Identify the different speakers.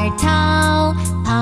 Speaker 1: 儿逃跑